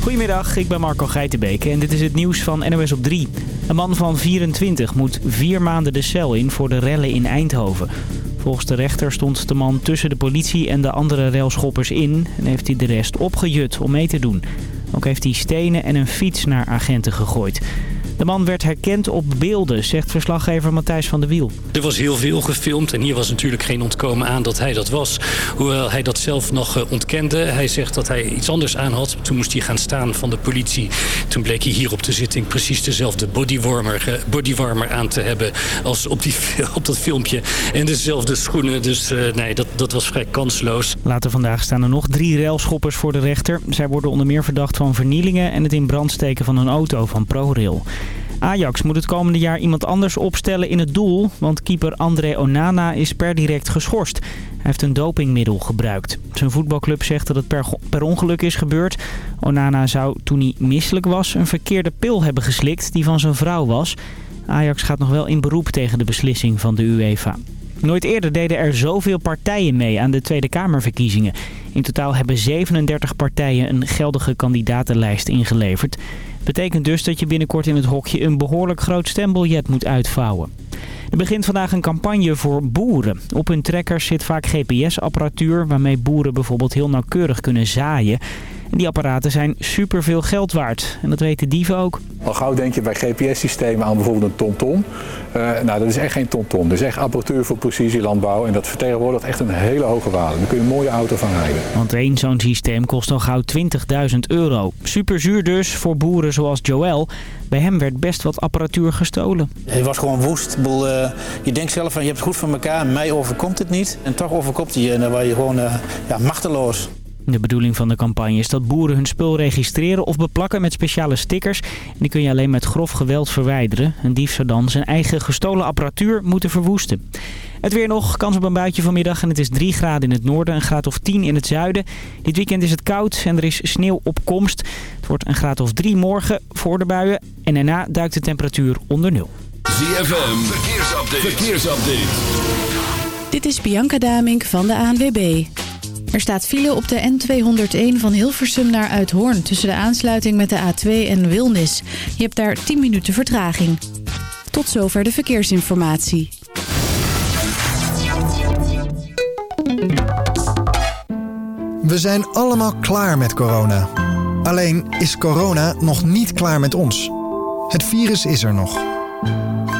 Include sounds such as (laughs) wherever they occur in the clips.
Goedemiddag, ik ben Marco Geitenbeek en dit is het nieuws van NOS op 3. Een man van 24 moet vier maanden de cel in voor de rellen in Eindhoven. Volgens de rechter stond de man tussen de politie en de andere railschoppers in... en heeft hij de rest opgejut om mee te doen. Ook heeft hij stenen en een fiets naar agenten gegooid. De man werd herkend op beelden, zegt verslaggever Matthijs van der Wiel. Er was heel veel gefilmd en hier was natuurlijk geen ontkomen aan dat hij dat was. Hoewel hij dat zelf nog eh, ontkende. Hij zegt dat hij iets anders aan had. Toen moest hij gaan staan van de politie. Toen bleek hij hier op de zitting precies dezelfde bodywarmer, eh, bodywarmer aan te hebben als op, die, (laughs) op dat filmpje. En dezelfde schoenen, dus uh, nee, dat, dat was vrij kansloos. Later vandaag staan er nog drie railschoppers voor de rechter. Zij worden onder meer verdacht van vernielingen en het in brand steken van een auto van ProRail. Ajax moet het komende jaar iemand anders opstellen in het doel, want keeper André Onana is per direct geschorst. Hij heeft een dopingmiddel gebruikt. Zijn voetbalclub zegt dat het per, ongeluk is gebeurd. Onana zou toen hij misselijk was een verkeerde pil hebben geslikt die van zijn vrouw was. Ajax gaat nog wel in beroep tegen de beslissing van de UEFA. Nooit eerder deden er zoveel partijen mee aan de Tweede Kamerverkiezingen. In totaal hebben 37 partijen een geldige kandidatenlijst ingeleverd. Betekent dus dat je binnenkort in het hokje een behoorlijk groot stembiljet moet uitvouwen. Er begint vandaag een campagne voor boeren. Op hun trekkers zit vaak GPS-apparatuur waarmee boeren bijvoorbeeld heel nauwkeurig kunnen zaaien. En die apparaten zijn superveel geld waard. En dat weten dieven ook. Al gauw denk je bij GPS-systemen aan bijvoorbeeld een TomTom. Uh, nou, dat is echt geen TomTom. Dat is echt apparatuur voor precisielandbouw. En dat vertegenwoordigt echt een hele hoge waarde. Daar kun je een mooie auto van rijden. Want één zo'n systeem kost al gauw 20.000 euro. Super zuur dus voor boeren zoals Joël. Bij hem werd best wat apparatuur gestolen. Hij was gewoon woest. Uh, je denkt zelf van je hebt het goed van elkaar. Mij overkomt het niet. En toch overkomt hij je. En dan word je gewoon uh, ja, machteloos. De bedoeling van de campagne is dat boeren hun spul registreren of beplakken met speciale stickers. En die kun je alleen met grof geweld verwijderen. Een dief zou dan zijn eigen gestolen apparatuur moeten verwoesten. Het weer nog, kans op een buitje vanmiddag en het is 3 graden in het noorden, een graad of 10 in het zuiden. Dit weekend is het koud en er is sneeuw op komst. Het wordt een graad of 3 morgen voor de buien en daarna duikt de temperatuur onder nul. ZFM, verkeersupdate. verkeersupdate. Dit is Bianca Damink van de ANWB. Er staat file op de N201 van Hilversum naar Uithoorn... tussen de aansluiting met de A2 en Wilnis. Je hebt daar 10 minuten vertraging. Tot zover de verkeersinformatie. We zijn allemaal klaar met corona. Alleen is corona nog niet klaar met ons. Het virus is er nog.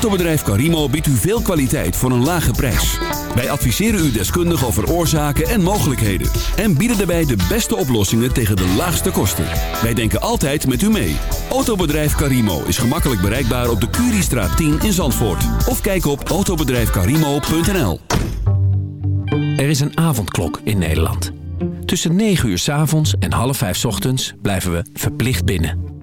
Autobedrijf Carimo biedt u veel kwaliteit voor een lage prijs. Wij adviseren u deskundig over oorzaken en mogelijkheden. En bieden daarbij de beste oplossingen tegen de laagste kosten. Wij denken altijd met u mee. Autobedrijf Carimo is gemakkelijk bereikbaar op de Curiestraat 10 in Zandvoort. Of kijk op autobedrijfcarimo.nl Er is een avondklok in Nederland. Tussen 9 uur s avonds en half 5 s ochtends blijven we verplicht binnen.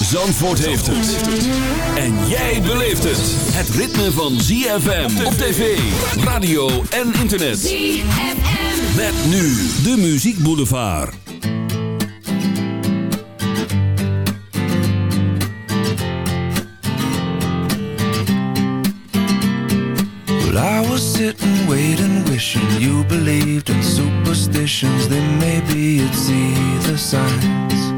Zandvoort heeft het. En jij beleeft het. Het ritme van ZFM op tv, radio en internet. ZFM. Met nu de Muziek Boulevard. Well, I was sitting, waiting, wishing you believed in superstitions. Then maybe you'd see the signs.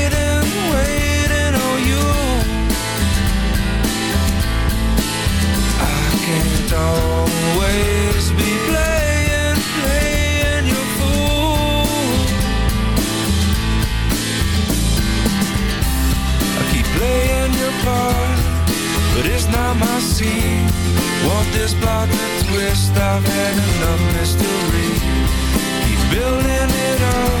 not my scene. Want this plot to twist? I've had enough mystery. Keep building it up,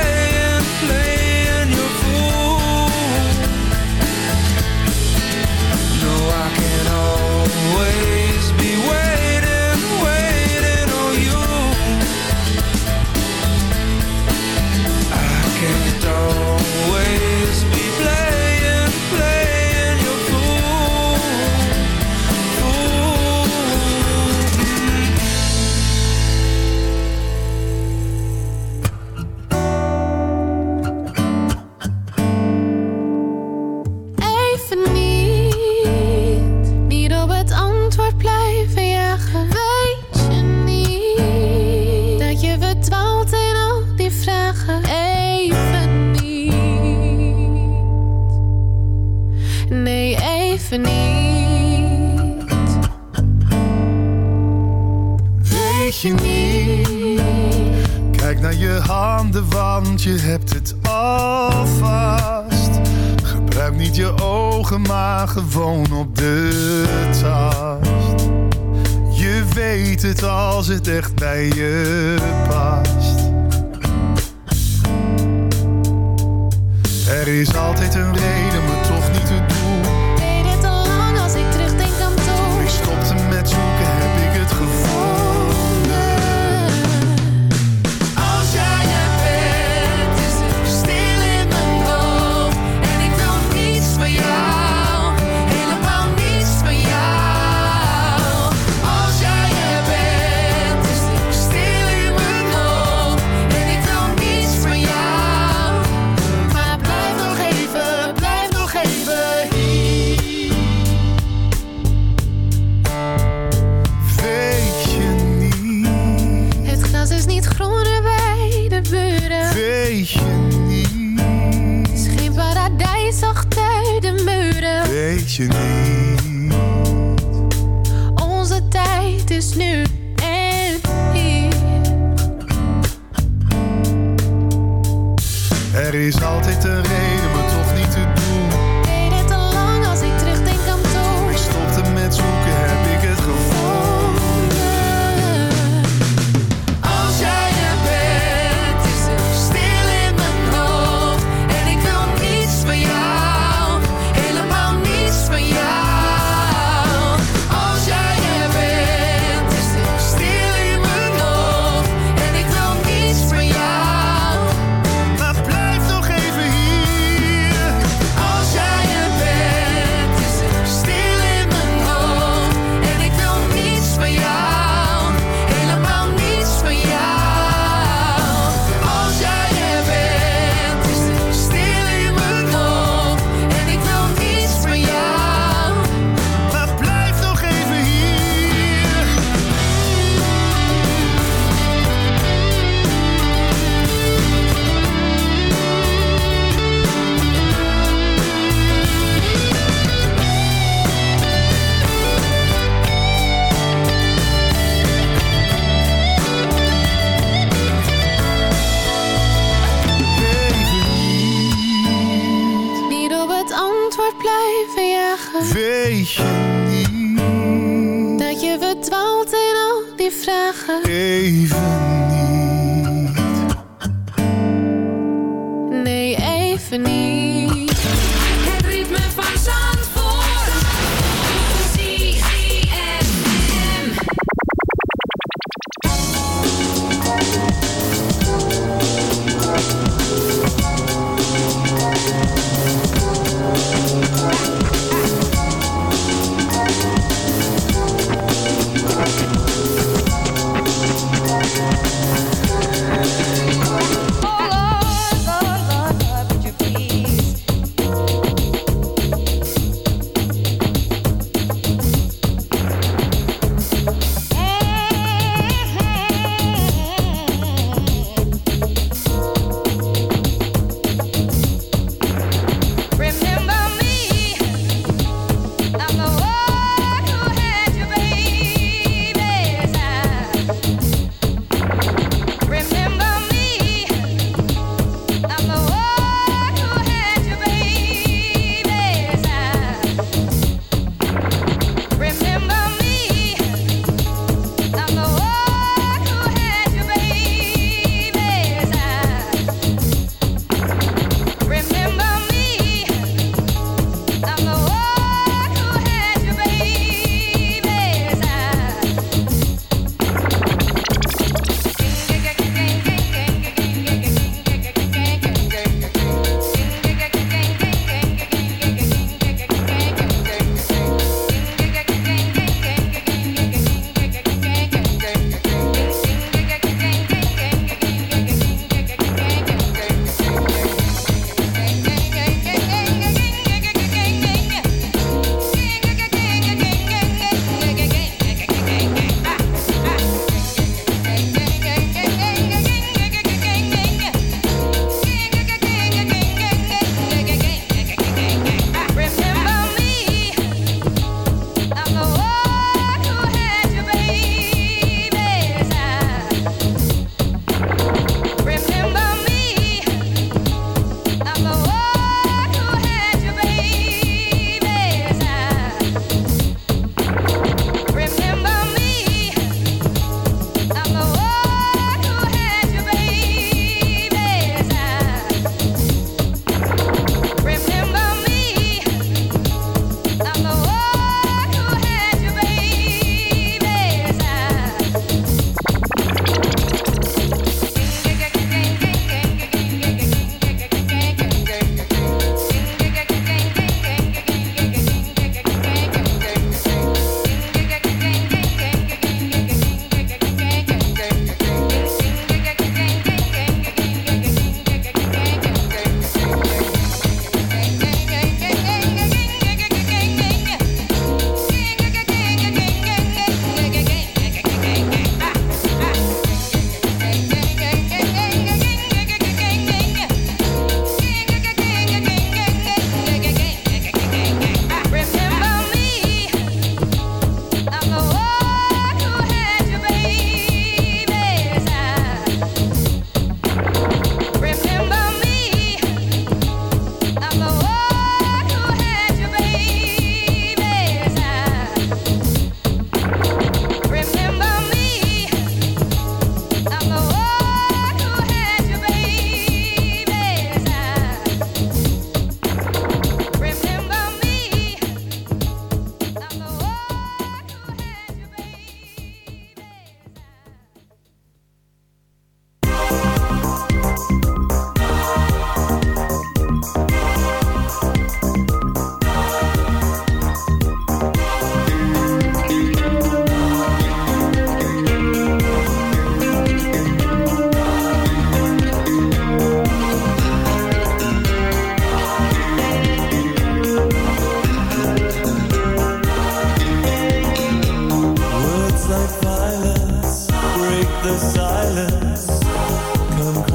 flame Weet je niet? Kijk naar je handen, want je hebt het alvast. Gebruik niet je ogen, maar gewoon op de tast. Je weet het als het echt bij je past. Er is altijd een reden, je niet? Onze tijd is nu en hier. Er is altijd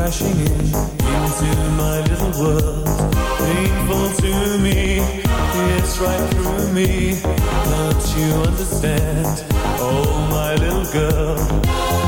crashing in into my little world. Painful to me, it's right through me. Don't you understand? Oh, my little girl.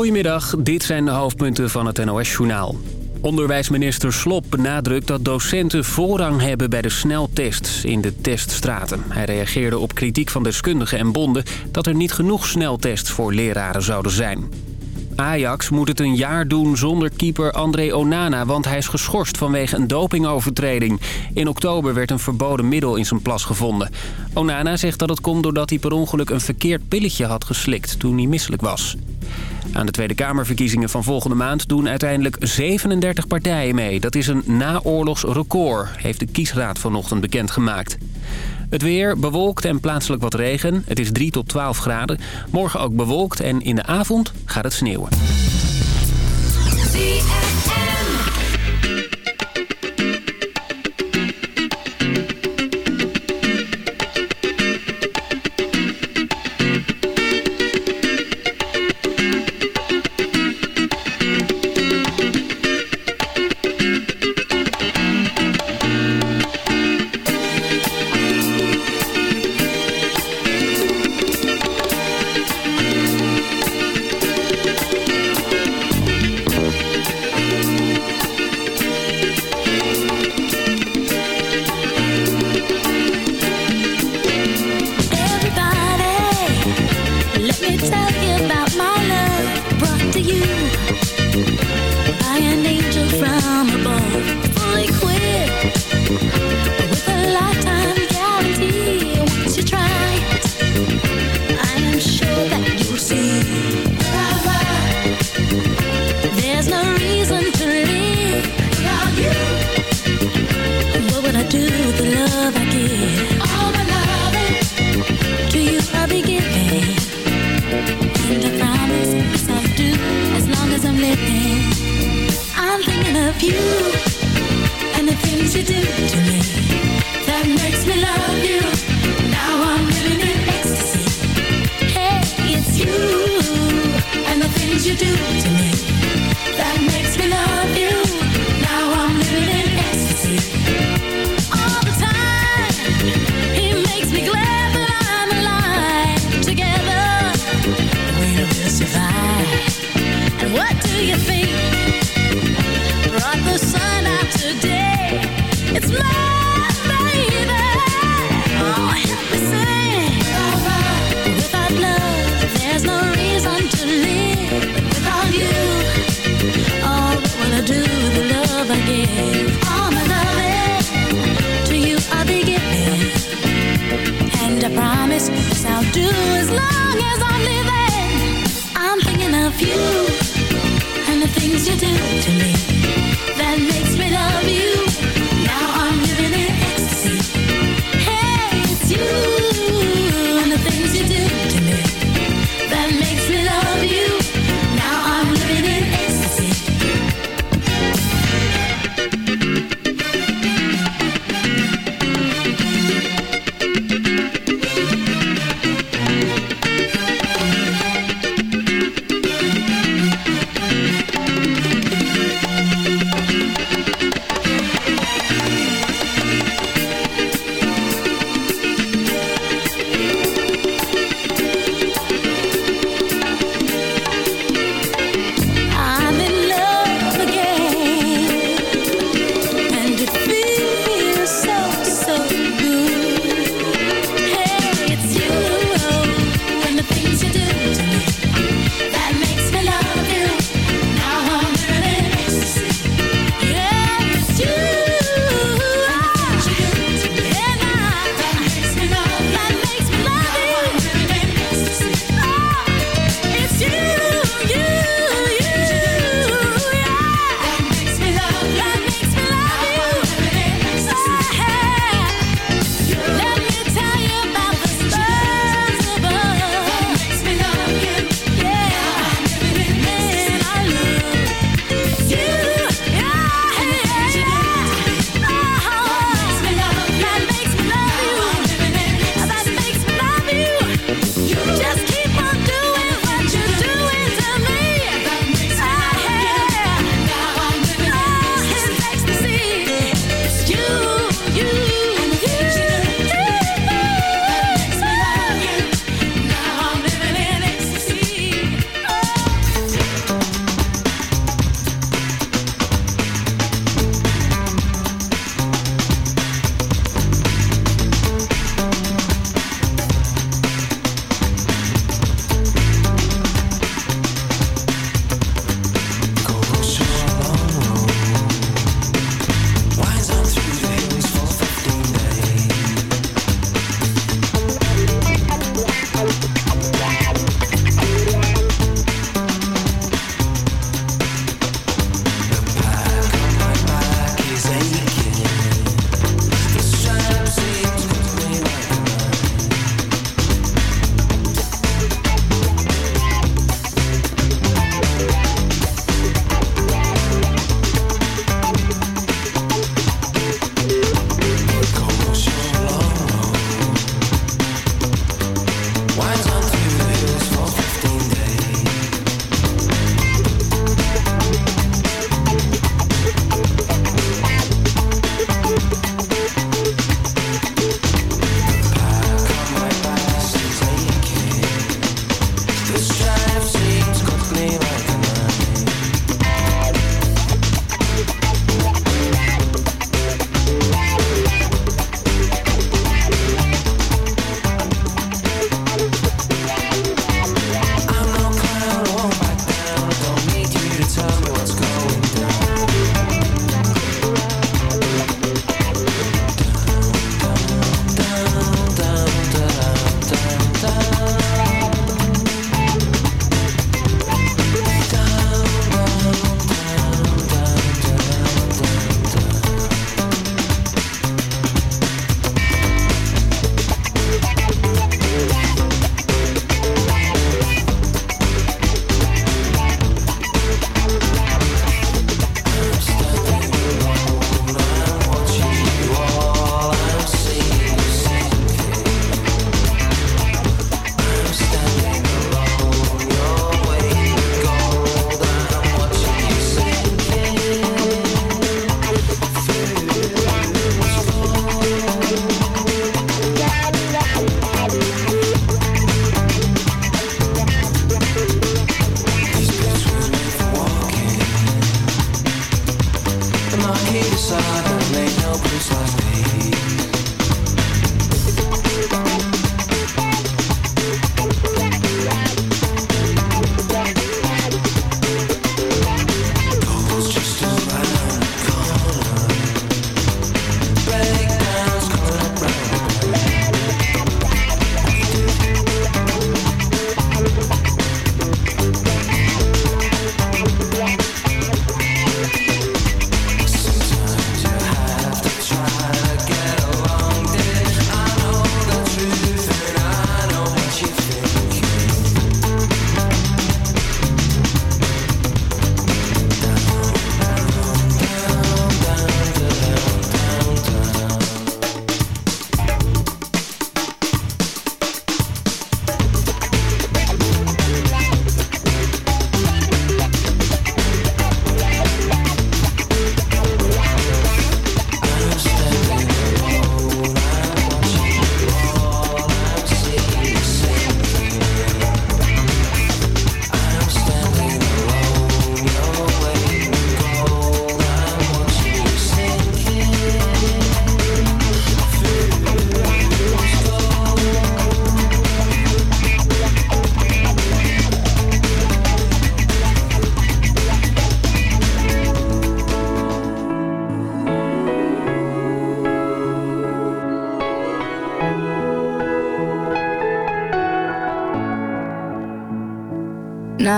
Goedemiddag, dit zijn de hoofdpunten van het NOS-journaal. Onderwijsminister Slop benadrukt dat docenten voorrang hebben bij de sneltests in de teststraten. Hij reageerde op kritiek van deskundigen en bonden dat er niet genoeg sneltests voor leraren zouden zijn. Ajax moet het een jaar doen zonder keeper André Onana, want hij is geschorst vanwege een dopingovertreding. In oktober werd een verboden middel in zijn plas gevonden. Onana zegt dat het komt doordat hij per ongeluk een verkeerd pilletje had geslikt toen hij misselijk was. Aan de Tweede Kamerverkiezingen van volgende maand doen uiteindelijk 37 partijen mee. Dat is een naoorlogs record, heeft de kiesraad vanochtend bekendgemaakt. Het weer bewolkt en plaatselijk wat regen. Het is 3 tot 12 graden. Morgen ook bewolkt en in de avond gaat het sneeuwen.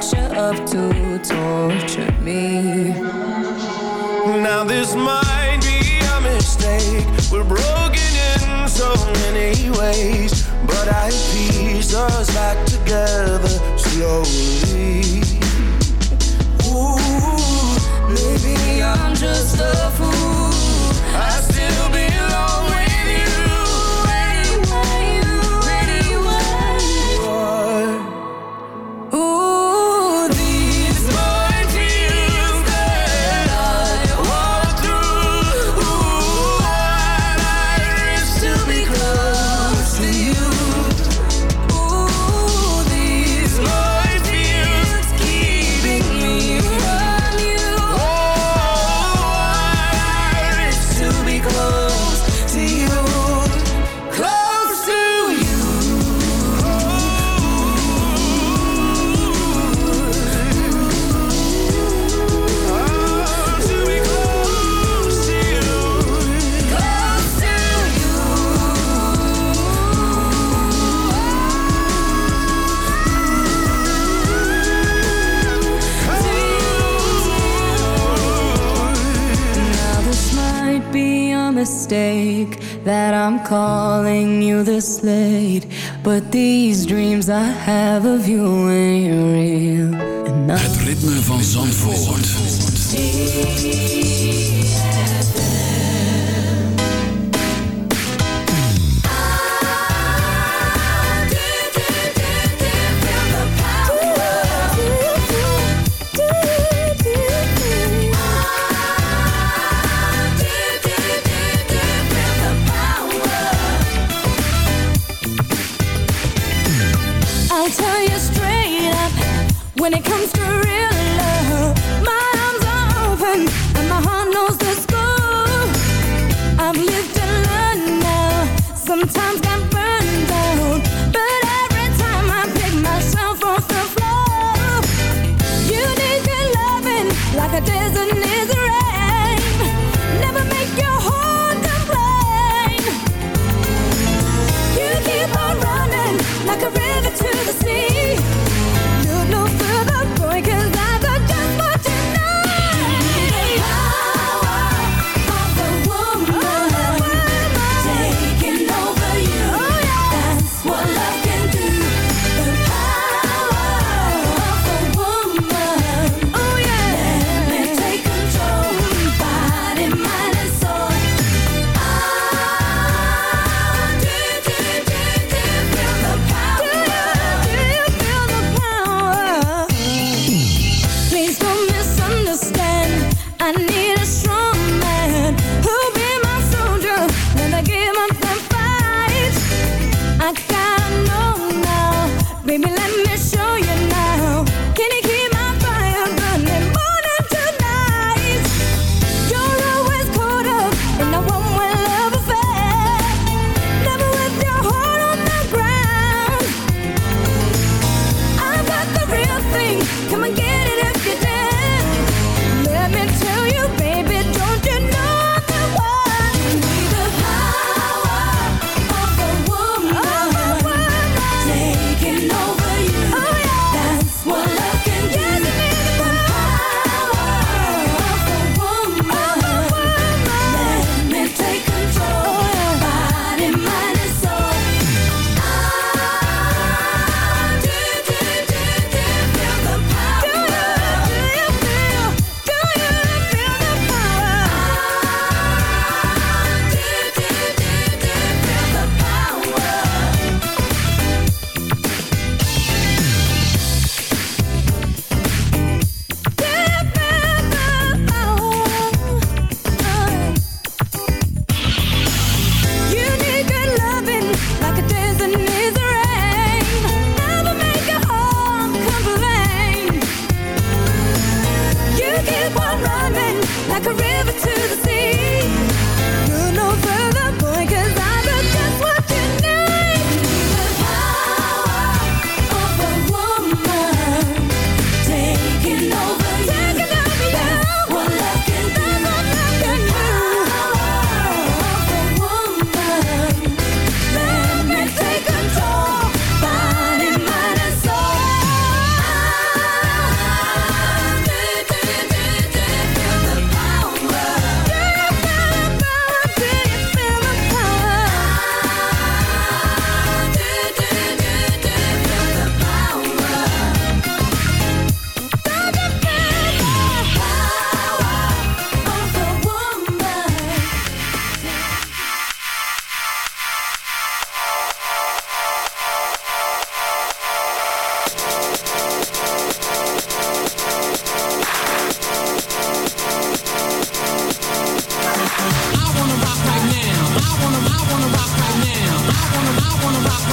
what you're up to torture me. Now this might be a mistake. We're broken in so many ways, but I piece us back together slowly. Ooh, maybe I'm just a that I'm calling you this late, but these dreams I have of you ain't real enough. Het ritme van Zandvoort. I'll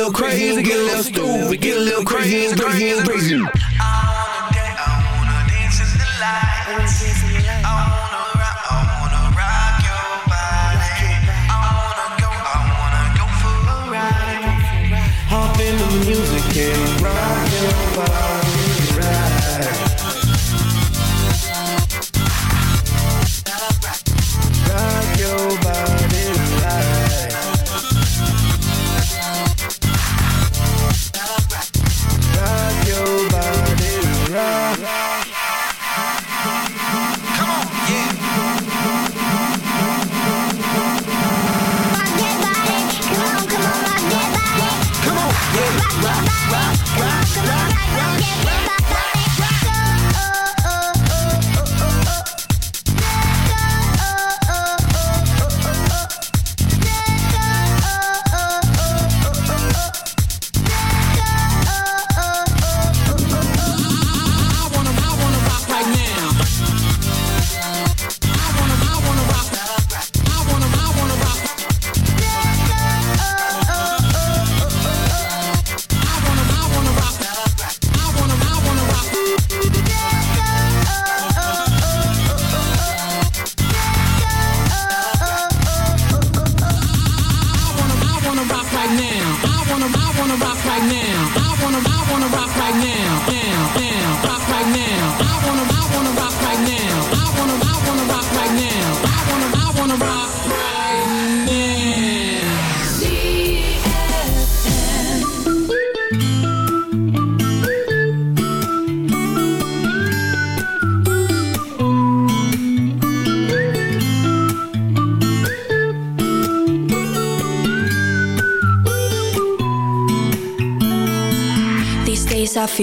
little crazy, get a little stupid, get a little crazy, crazy, crazy. Hop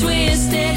twisted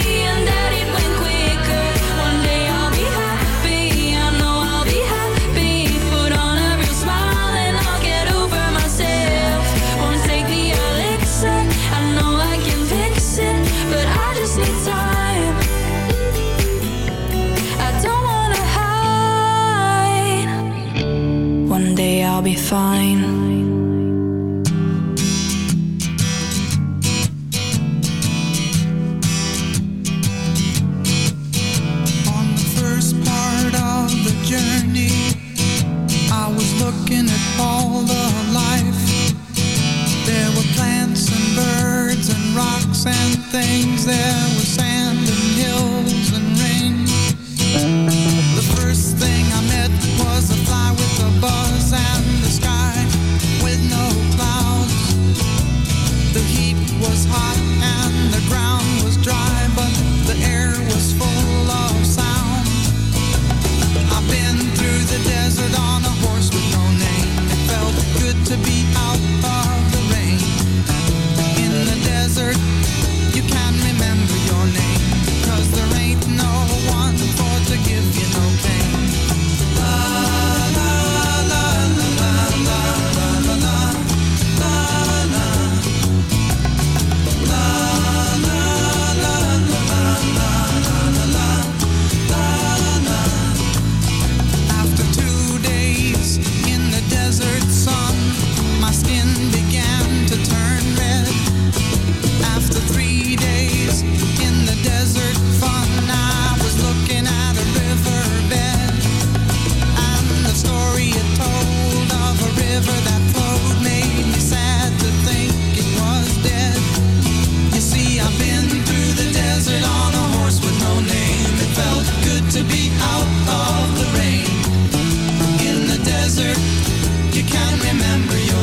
I'll be fine.